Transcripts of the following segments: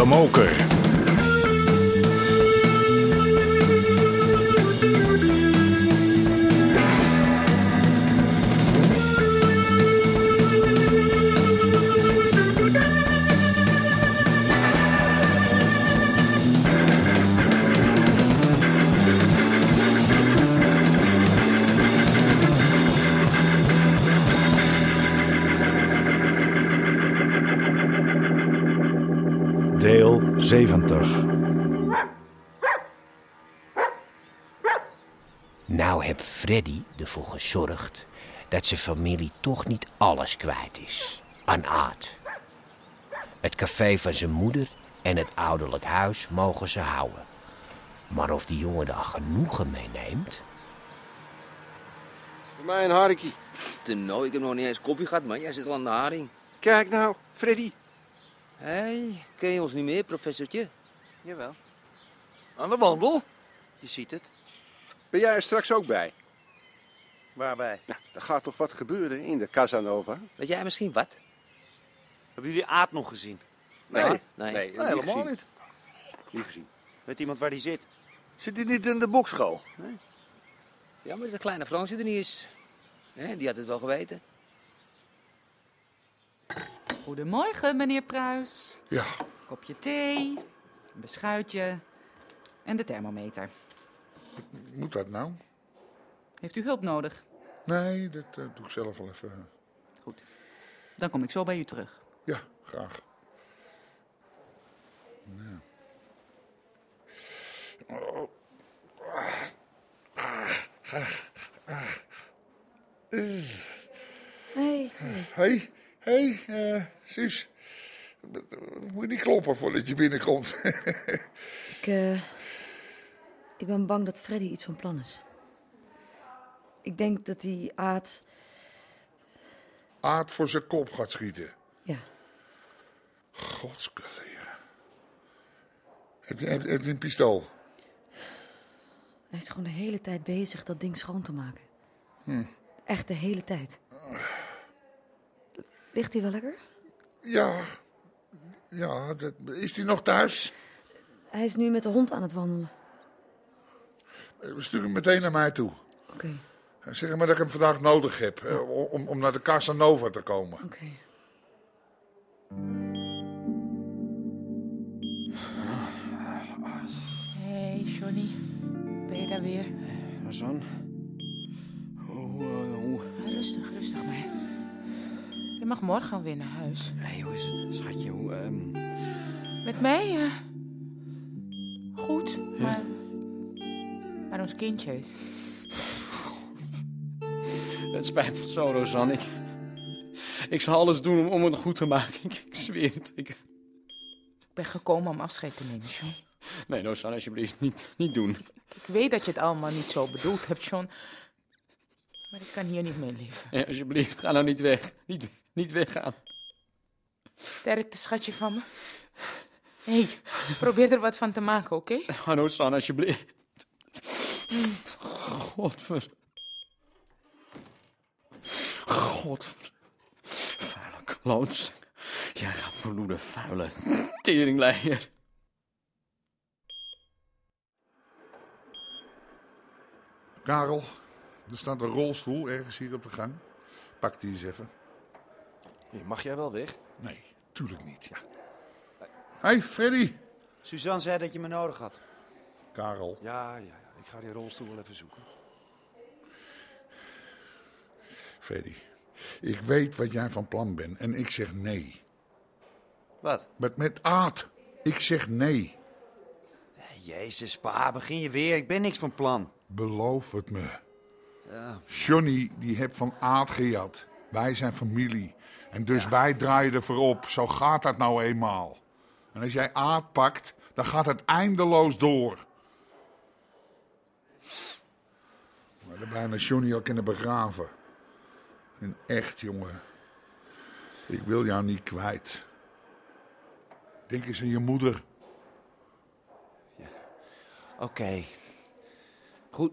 De Moker. 70. Nou heb Freddy ervoor gezorgd dat zijn familie toch niet alles kwijt is aan Aad. Het café van zijn moeder en het ouderlijk huis mogen ze houden. Maar of die jongen daar genoegen mee neemt? Voor mij een harkie. Nou, ik heb nog niet eens koffie gehad, man. Jij zit al aan de haring. Kijk nou, Freddy. Hé, hey, ken je ons niet meer, professortje? Jawel, Aan de wandel? je ziet het. Ben jij er straks ook bij? Waarbij? Nou, er gaat toch wat gebeuren in de Casanova? Weet jij misschien wat? Hebben jullie Aad nog gezien? Nee, Nee. nee, Nee, helemaal gezien. niet. Niet gezien. Weet iemand waar die zit? Zit hij niet in de bokschool? Ja, maar de kleine Fransje er niet is. Hè, die had het wel geweten. Goedemorgen, meneer Pruis. Ja, Kopje thee, een beschuitje en de thermometer. moet dat nou? Heeft u hulp nodig? Nee, dat eh, doe ik zelf wel even. Goed. Dan kom ik zo bij u terug. Ja, graag. Ja. Oh. Hey, Hé, eh, Suus. Moet je niet kloppen voordat je binnenkomt. ik, eh, ik ben bang dat Freddy iets van plan is. Ik denk dat die Aad... Aad voor zijn kop gaat schieten. Ja, Godskeleer. Heb je, heb, heb je een pistool? hij is gewoon de hele tijd bezig dat ding schoon te maken. Echt de hele tijd. Ligt hij wel lekker? Ja. Ja, dat, is hij nog thuis? Hij is nu met de hond aan het wandelen. Eh, Stuur hem meteen naar mij toe. Oké, Zeg hem maar dat ik hem vandaag nodig heb. eh, om, om naar de Casanova te komen. oké. Hey, Johnny. Ben je daar weer? Razan? Hoe, eh, hoe? Rustig, rustig maar. Mag morgen weer naar huis. Hey, hoe is het, schatje? Hoe, ehm, Met mij? eh, goed, maar... Maar ons kindje is... Het spijt me zo, Rosanne. Ik, ik zal alles doen om, om het goed te maken. Ik, ik zweer het. Ik, Ik ben gekomen om afscheid te nemen, John. nee, Rosanne, alsjeblieft, niet, niet doen. Ik weet dat je het allemaal niet zo bedoeld hebt, John. Maar ik kan hier niet meer leven. Ja, alsjeblieft, ga nou niet weg. Niet, niet weggaan. Sterkte, schatje van me. Hé, hey, probeer er wat van te maken, oké? Ga Rosanne, alsjeblieft. Godver... Godver... Vuile klootzak. Jij gaat bloeden, vuile teringleier. Karel, er staat een rolstoel ergens hier op de gang. Pak die eens even. Mag jij wel weg? Nee, tuurlijk niet. Ja. hey, Freddy. Suzanne zei dat je me nodig had. Karel, Ja, ja, ja. Ik ga die rolstoel wel even zoeken. Freddy. Ik weet wat jij van plan bent en ik zeg nee. Wat? Met, met Aad. Ik zeg nee. Jezus, pa, begin je weer. Ik ben niks van plan. Beloof het me. Johnny, die heeft van Aad gejat. Wij zijn familie. En dus wij draaien ervoor op. Zo gaat dat nou eenmaal. En als jij Aad pakt, dan gaat het eindeloos door. We hadden bijna Johnny al kunnen begraven. En echt, jongen. Ik wil jou niet kwijt. Denk eens aan je moeder. Oké. Goed.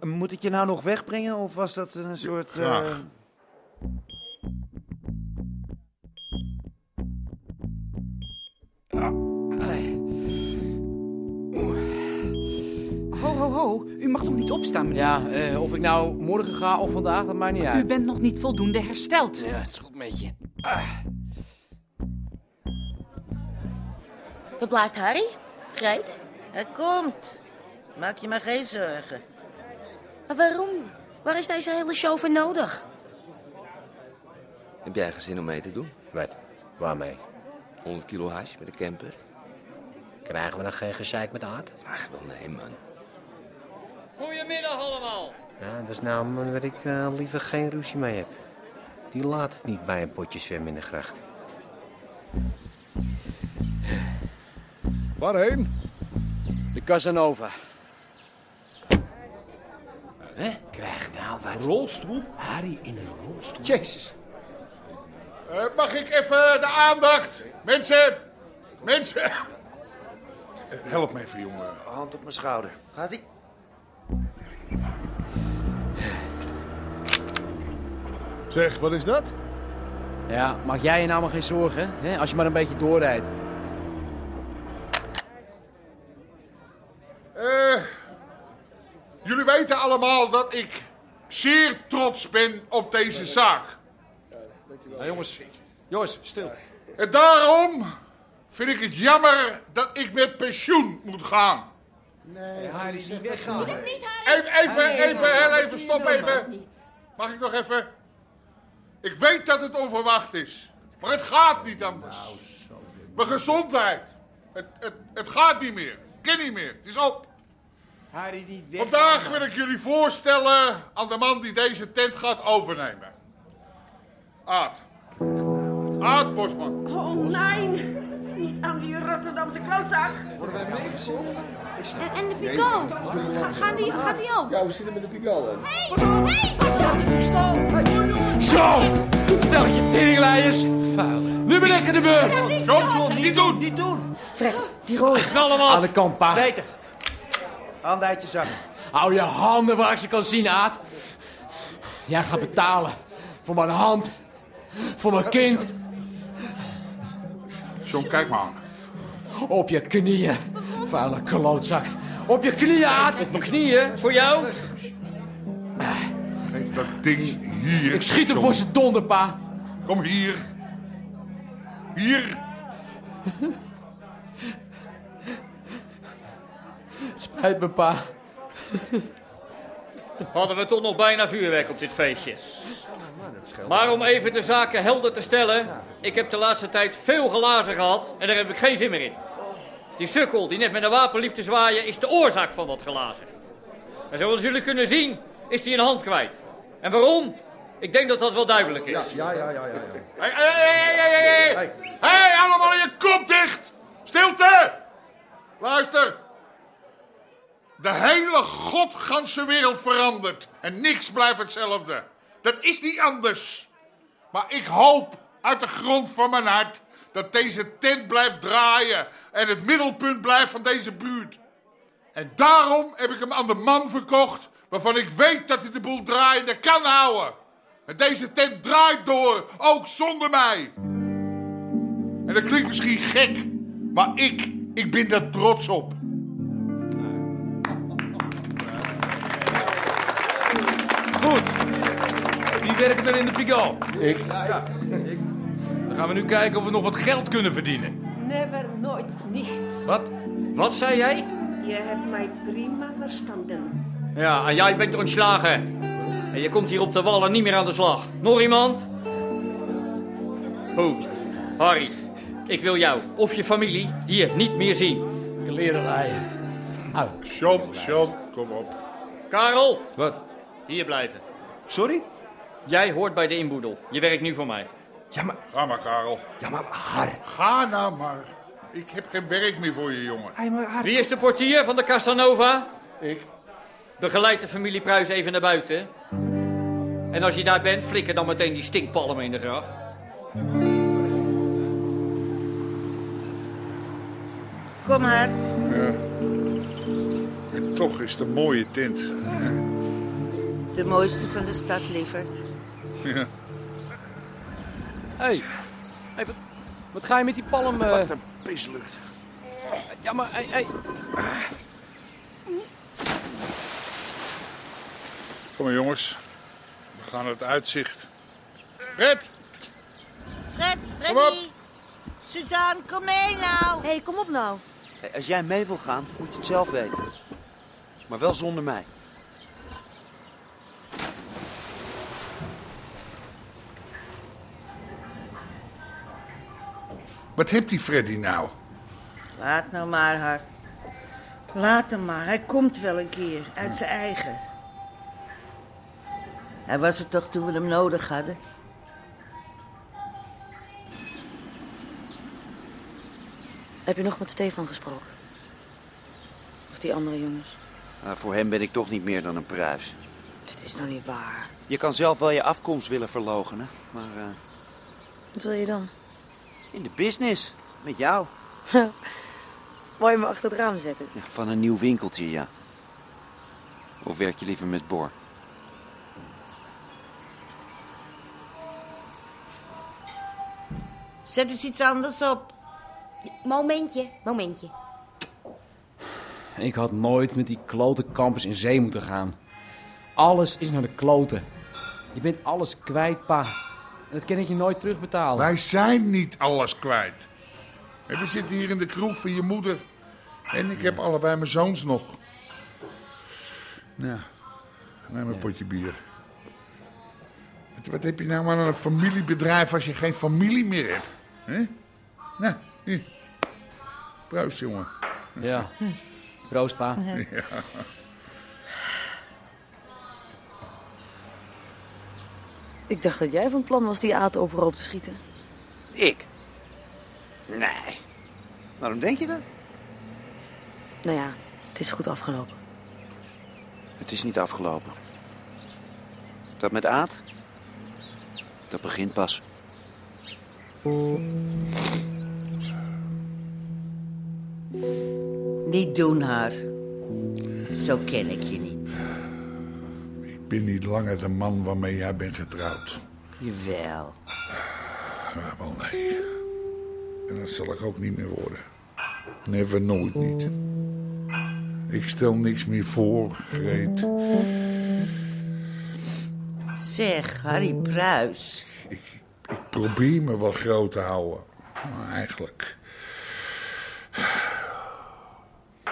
Moet ik je nou nog wegbrengen of was dat een soort. Eh, ja. Ho, ho, ho. U mag toch niet opstaan, meneer? Ja, eh, of ik nou morgen ga of vandaag, dat maakt niet uit. U bent nog niet voldoende hersteld. Ja, het is goed met je. Waar blijft Harry? Greet? Hij komt. Maak je maar geen zorgen. Maar waarom? Waar is deze hele show voor nodig? Heb jij geen zin om mee te doen? Wat? Waarmee? 100 kilo hash met de camper? Krijgen we dan geen gezeik met Aad? Ach, wel nee, man. Goedemiddag allemaal. Ja, dat is nou een man waar ik eh, liever geen ruzie mee heb. Die laat het niet bij een potje zwemmen in de gracht. Waarheen? De Casanova. Hè? Krijg nou wat? Rolstoel? Harry in een rolstoel. Jezus. Eh, mag ik even de aandacht? Mensen! Mensen! Help me even, jongen. Hand op mijn schouder. Gaat-ie? Zeg, wat is dat? Ja, maak jij je nou maar geen zorgen, hè? als je maar een beetje doorrijdt. Eh, jullie weten allemaal dat ik zeer trots ben op deze zaak. Nou, jongens, jongens, stil. En daarom vind ik het jammer dat ik met pensioen moet gaan. Nee, Harry, niet weggaan. Even, even, even, heel even, stop even. Mag ik nog even? Ik weet dat het onverwacht is, maar het gaat niet anders. Mijn gezondheid. Het, het, het gaat niet meer. Kan niet meer. Het is op. Harry, niet weg. Vandaag wil ik jullie voorstellen aan de man die deze tent gaat overnemen. Aad. Aad Bosman. Oh, nee. Niet aan die Rotterdamse klootzak. En, en de Pico? Ga, gaan die, gaat die ook? Ja, we zitten met de Pigalle. Hé, hey, pas op! Zo! Stel je teringleiers. Vuile. Nu ben ik in de beurt. John, John, niet doen! Niet doen. Fred, die hem af. Aan de kant, pa. Beter. Handen uit je zakken. Hou je handen waar ik ze kan zien, Aad. Jij gaat betalen. Voor mijn hand. Voor mijn kind. John, kijk maar aan. Op je knieën. Vuile klootzak. Op je knieën, Aad. Op mijn knieën, voor jou. Geef dat ding hier. Ik schiet hem John. voor zijn donder, pa. Kom hier. Hier. Pa. Hadden we toch nog bijna vuurwerk op dit feestje. Maar om even de zaken helder te stellen. Ik heb de laatste tijd veel glazen gehad en daar heb ik geen zin meer in. Die sukkel die net met een wapen liep te zwaaien is de oorzaak van dat glazen. En zoals jullie kunnen zien is hij een hand kwijt. En waarom? Ik denk dat dat wel duidelijk is. Ja, ja, ja, ja. ja. Hé, hé, hé, hé, hé, hé. Hé, allemaal je kop dicht. Stilte. Luister. De hele godganse wereld verandert. En niks blijft hetzelfde. Dat is niet anders. Maar ik hoop uit de grond van mijn hart dat deze tent blijft draaien en het middelpunt blijft van deze buurt. En daarom heb ik hem aan de man verkocht waarvan ik weet dat hij de boel draaiende kan houden. En deze tent draait door, ook zonder mij. En dat klinkt misschien gek, maar ik, ik ben daar trots op. Goed. Wie werkt er in de Pigalle? Ik. Ja, ik. Dan gaan we nu kijken of we nog wat geld kunnen verdienen. Never, nooit, niet. Wat? Wat zei jij? Je hebt mij prima verstanden. Ja, en jij bent ontslagen. En je komt hier op de wallen niet meer aan de slag. Nog iemand? Goed. Harry, ik wil jou of je familie hier niet meer zien. Kleren rijden. John, John, kom op. Karel, Wat? Hier blijven. Sorry? Jij hoort bij de inboedel. Je werkt nu voor mij. Ja, maar... Ga maar, Karel. Ja, maar Harry. Ga nou maar. Ik heb geen werk meer voor je, jongen. Hey, maar Harry. Wie is de portier van de Casanova? Ik. Begeleid de familie Pruis even naar buiten. En als je daar bent, flikker dan meteen die stinkpalmen in de gracht. Kom maar. Ja. En toch is het een mooie tent. De mooiste van de stad, lieverd. Ja. Hé. Hey. Hey, wat, wat ga je met die palm... eh? Wat een pislucht. Ja, maar... Hey, hey. Kom maar jongens, we gaan het uitzicht. Fred! Fred, Kom op. Freddy. Suzanne, kom mee nou. Hé, hey, kom op nou. Als jij mee wil gaan, moet je het zelf weten. Maar wel zonder mij. Wat heeft die Freddy nou? Laat nou maar, haar. Laat hem maar. Hij komt wel een keer. Uit zijn eigen. Hij was het toch toen we hem nodig hadden? Heb je nog met Stefan gesproken? Of die andere jongens? Maar voor hem ben ik toch niet meer dan een pruis. Dit is nou niet waar. Je kan zelf wel je afkomst willen verlogenen, maar eh, Wat wil je dan? In de business, met jou. Wou je me achter het raam zetten? Ja, van een nieuw winkeltje, ja. Of werk je liever met Bor? Zet eens iets anders op. Momentje, momentje. Ik had nooit met die klote campus in zee moeten gaan. Alles is naar de kloten. Je bent alles kwijt, pa. En dat kan ik je nooit terugbetalen. Wij zijn niet alles kwijt. En we zitten hier in de kroeg van je moeder. En ik heb allebei mijn zoons nog. Nou, neem een potje bier. Wat, wat heb je nou maar aan een familiebedrijf als je geen familie meer hebt? hè? Nou, hier. Proost, jongen. Ja. Proost, pa. Ja. Ik dacht dat jij van plan was die aat overhoop te schieten. Ik? Nee. Waarom denk je dat? Nou ja, het is goed afgelopen. Het is niet afgelopen. Dat met Aad? Dat begint pas. Niet doen, haar. Zo ken ik je niet. Ik ben niet langer de man waarmee jij bent getrouwd. Jawel. Ja, wel nee. En dat zal ik ook niet meer worden. Never, nooit niet. Ik stel niks meer voor, Greet. Zeg, Harry Pruis. Ik probeer me wel groot te houden. Maar eigenlijk...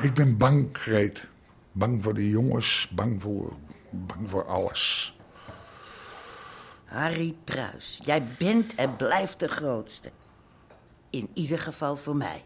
Ik ben bang, Greet. Bang voor de jongens, bang voor, bang voor alles. Harry Pruis, jij bent en blijft de grootste. In ieder geval voor mij.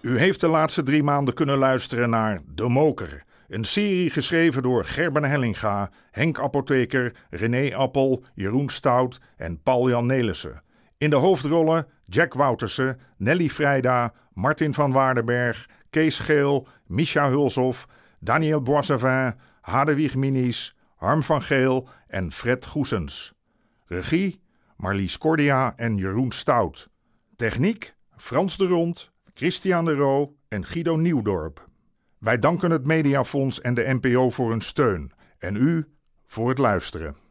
U heeft de laatste drie maanden kunnen luisteren naar De Moker. Een serie geschreven door Gerben Hellinga, Henk Apotheker, René Appel, Jeroen Stout en Paul-Jan Nelissen. In de hoofdrollen Jack Woutersen, Nelly Vrijda, Martin van Waardenberg, Kees Geel, Micha Hulshoff, Daniel Boissavin, Hadewig Minis, Harm van Geel en Fred Goesens. Regie Marlies Cordia en Jeroen Stout. Techniek Frans de Rond, Christian de Roo en Guido Nieuwdorp. Wij danken het Mediafonds en de NPO voor hun steun en u voor het luisteren.